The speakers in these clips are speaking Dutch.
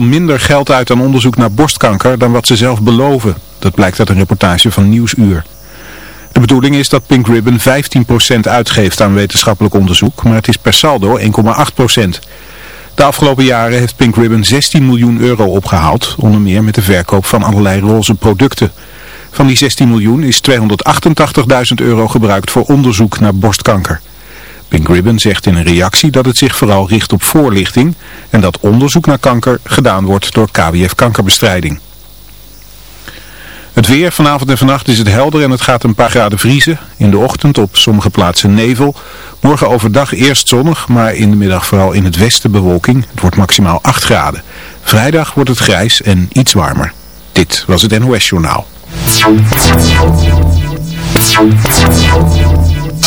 minder geld uit aan onderzoek naar borstkanker dan wat ze zelf beloven. Dat blijkt uit een reportage van Nieuwsuur. De bedoeling is dat Pink Ribbon 15% uitgeeft aan wetenschappelijk onderzoek, maar het is per saldo 1,8%. De afgelopen jaren heeft Pink Ribbon 16 miljoen euro opgehaald, onder meer met de verkoop van allerlei roze producten. Van die 16 miljoen is 288.000 euro gebruikt voor onderzoek naar borstkanker. Pink Ribbon zegt in een reactie dat het zich vooral richt op voorlichting en dat onderzoek naar kanker gedaan wordt door KWF Kankerbestrijding. Het weer, vanavond en vannacht is het helder en het gaat een paar graden vriezen. In de ochtend op sommige plaatsen nevel. Morgen overdag eerst zonnig, maar in de middag vooral in het westen bewolking. Het wordt maximaal 8 graden. Vrijdag wordt het grijs en iets warmer. Dit was het NOS Journaal.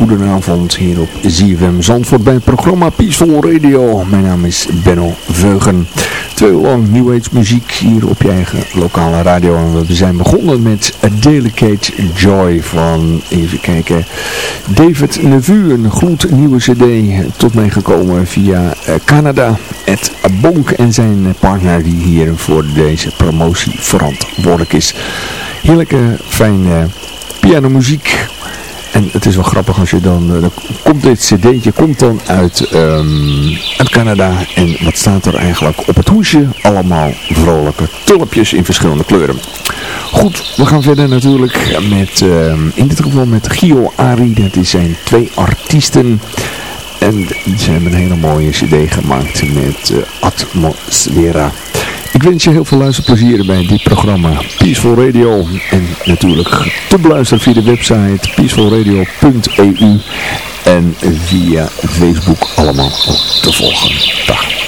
Hele goede avond hier op ZFM Zandvoort bij het programma Peaceful Radio. Mijn naam is Benno Veugen. Twee uur lang New Age muziek hier op je eigen lokale radio. En we zijn begonnen met A Delicate Joy van, even kijken, David Nevu. Een gloednieuwe cd tot mij gekomen via eh, Canada. Ed Bonk en zijn partner die hier voor deze promotie verantwoordelijk is. Heerlijke, fijne pianomuziek. En het is wel grappig als je dan, dan komt dit cd'tje komt dan uit, um, uit Canada. En wat staat er eigenlijk op het hoesje? Allemaal vrolijke tulpjes in verschillende kleuren. Goed, we gaan verder natuurlijk met, uh, in dit geval met Gio Ari. Dat zijn twee artiesten. En ze hebben een hele mooie cd gemaakt met uh, Atmosfera. Ik wens je heel veel luisterplezier bij dit programma Peaceful Radio. En natuurlijk te beluisteren via de website peacefulradio.eu en via Facebook allemaal te volgen. Dag.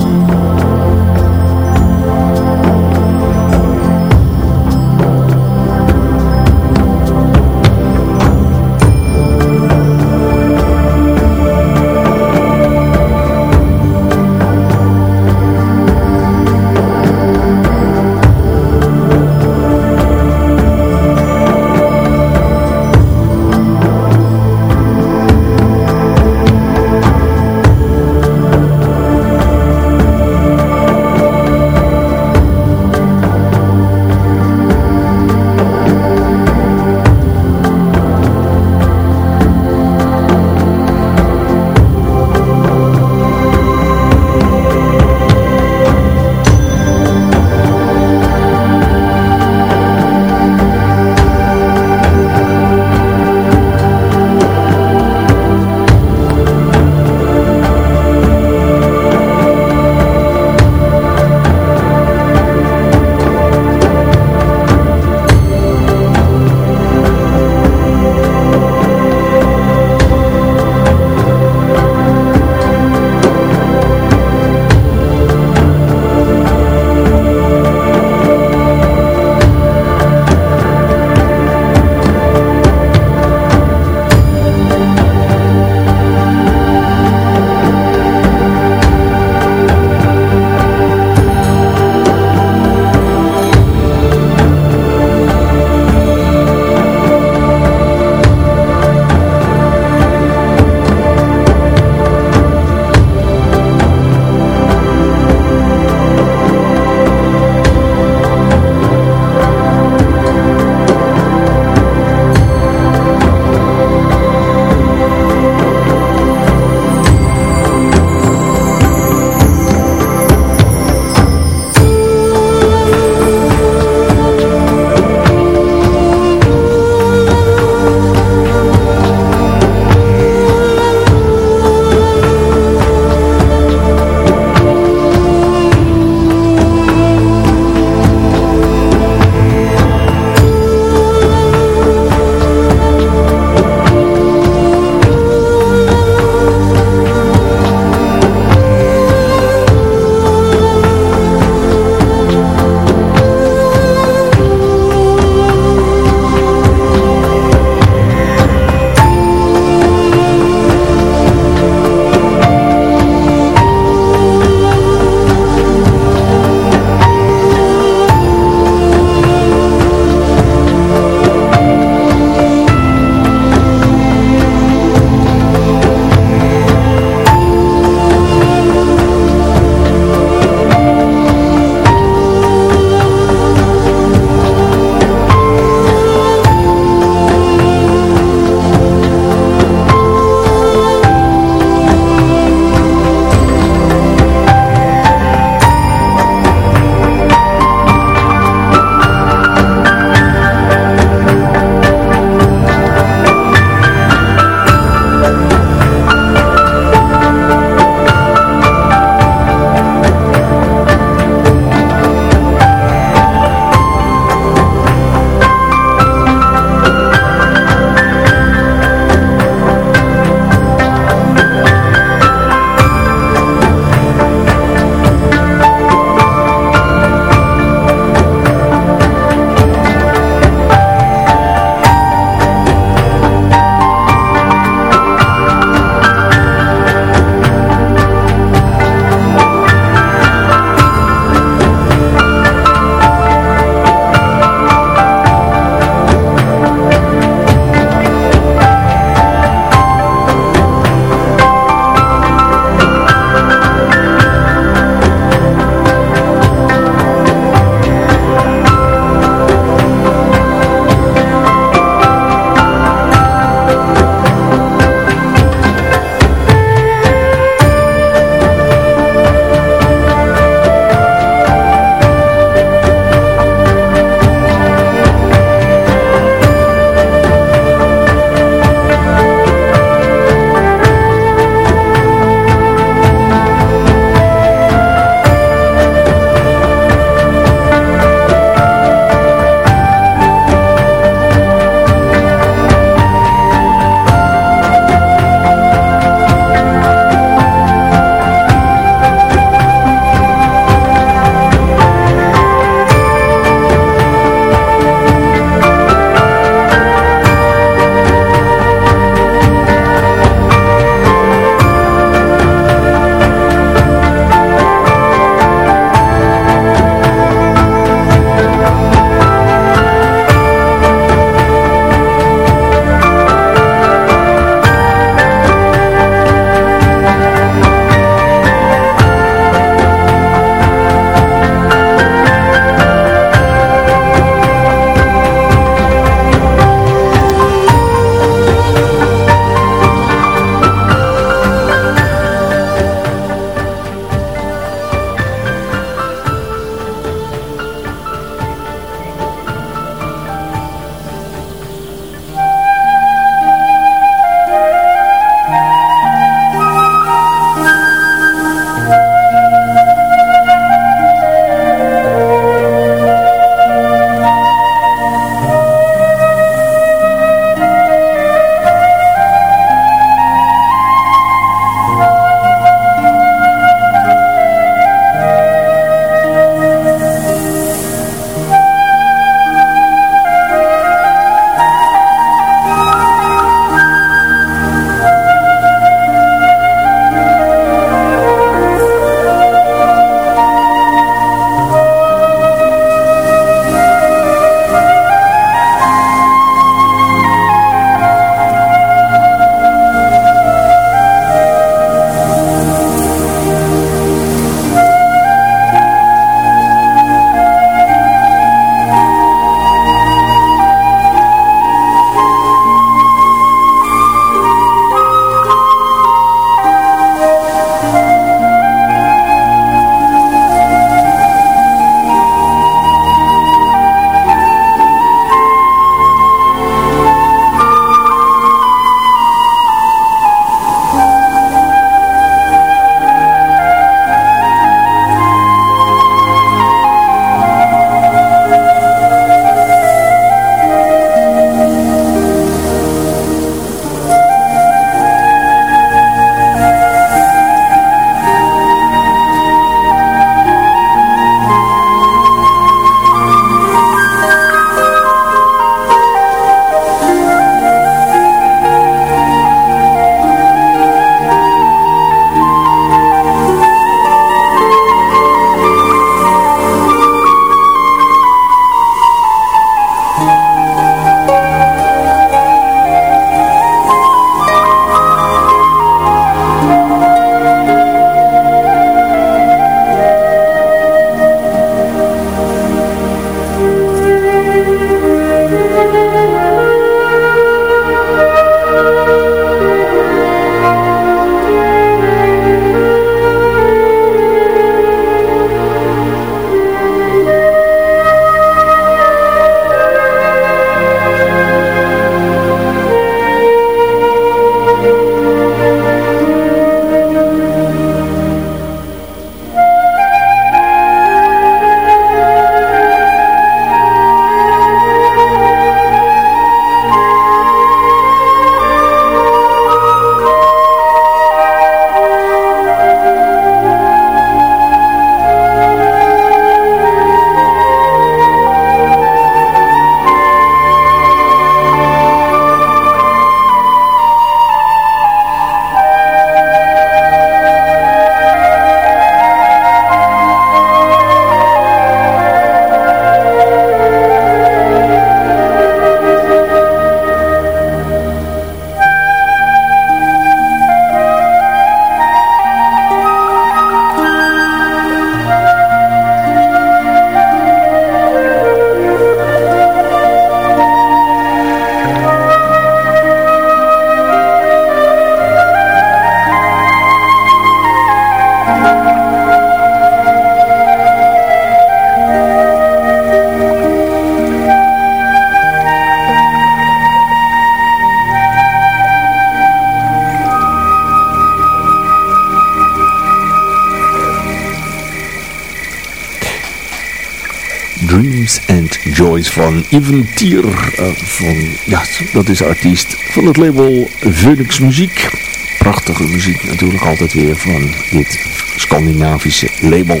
Van Even Tier. Uh, van, ja, dat is artiest van het label Phoenix Muziek. Prachtige muziek natuurlijk altijd weer van dit Scandinavische label.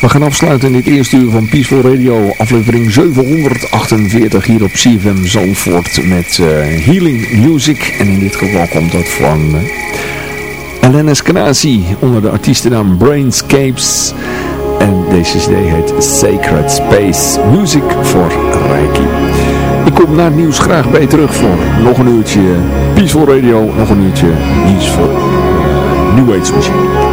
We gaan afsluiten in dit eerste uur van Peaceful Radio, aflevering 748 hier op CFM Zandvoort met uh, Healing Music. En in dit geval komt dat van uh, Elena Scanasi onder de artiestennaam Brainscapes. En deze cd heet Sacred Space Music for Reiki. Ik kom naar het nieuws graag bij terug voor nog een uurtje Peaceful Radio, nog een uurtje voor uh, New Age muziek.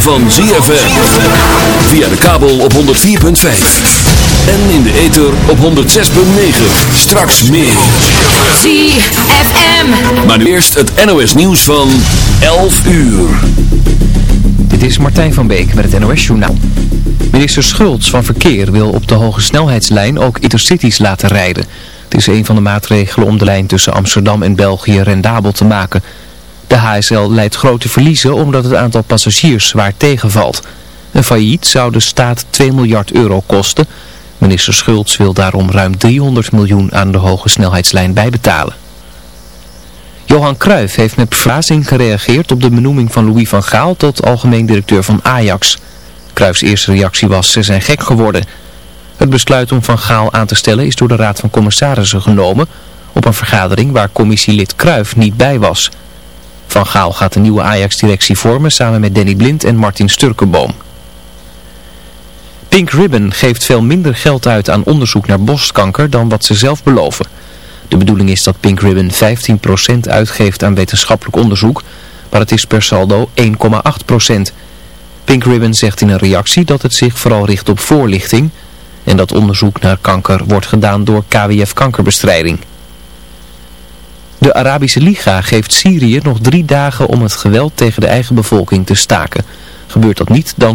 Van ZFM. Via de kabel op 104.5. En in de ether op 106.9. Straks meer. ZFM. Maar nu eerst het NOS nieuws van 11 uur. Dit is Martijn van Beek met het NOS Journaal. Minister Schultz van Verkeer wil op de hoge snelheidslijn ook intercities laten rijden. Het is een van de maatregelen om de lijn tussen Amsterdam en België rendabel te maken... HSL leidt grote verliezen omdat het aantal passagiers zwaar tegenvalt. Een failliet zou de staat 2 miljard euro kosten. Minister Schultz wil daarom ruim 300 miljoen aan de hoge snelheidslijn bijbetalen. Johan Cruijff heeft met verbazing gereageerd op de benoeming van Louis van Gaal tot algemeen directeur van Ajax. Cruijffs eerste reactie was, ze zijn gek geworden. Het besluit om Van Gaal aan te stellen is door de Raad van Commissarissen genomen op een vergadering waar commissielid Cruijff niet bij was. Van Gaal gaat de nieuwe Ajax-directie vormen samen met Danny Blind en Martin Sturkenboom. Pink Ribbon geeft veel minder geld uit aan onderzoek naar borstkanker dan wat ze zelf beloven. De bedoeling is dat Pink Ribbon 15% uitgeeft aan wetenschappelijk onderzoek, maar het is per saldo 1,8%. Pink Ribbon zegt in een reactie dat het zich vooral richt op voorlichting en dat onderzoek naar kanker wordt gedaan door KWF Kankerbestrijding. De Arabische Liga geeft Syrië nog drie dagen om het geweld tegen de eigen bevolking te staken. Gebeurt dat niet, dan